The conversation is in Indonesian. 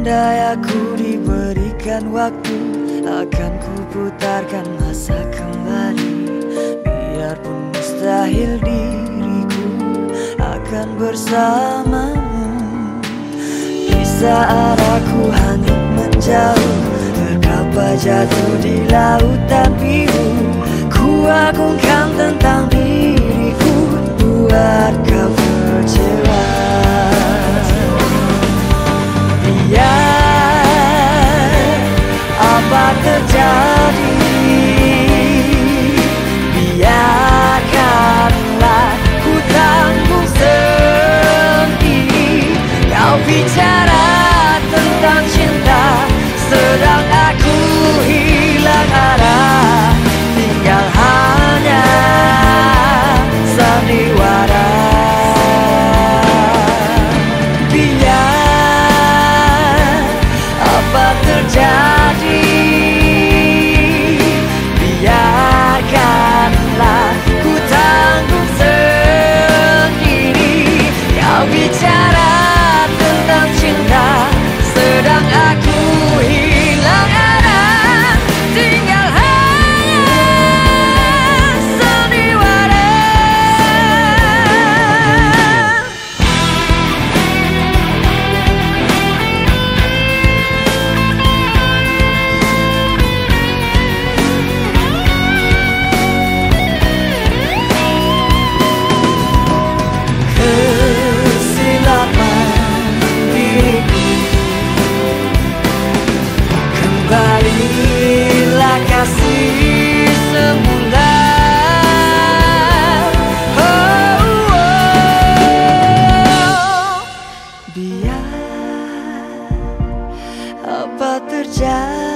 Andai aku diberikan waktu Akan kuputarkan masa kembali. Biarpun mustahil diriku Akan bersamamu. Di saat aku hanyut menjauh Terkapar jatuh di lautan biru Ku agungkan Bila kasih semudah oh, oh. oh. Biar apa terjadi